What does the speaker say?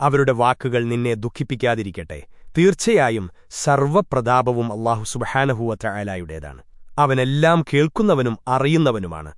അവരുടെ വാക്കുകൾ നിന്നെ ദുഃഖിപ്പിക്കാതിരിക്കട്ടെ. തീർച്ചയായും സർവപ്രതാപവും അള്ളാഹു സുബഹാനഹുവ ചായാലായുടേതാണ് അവനെല്ലാം കേൾക്കുന്നവനും അറിയുന്നവനുമാണ്.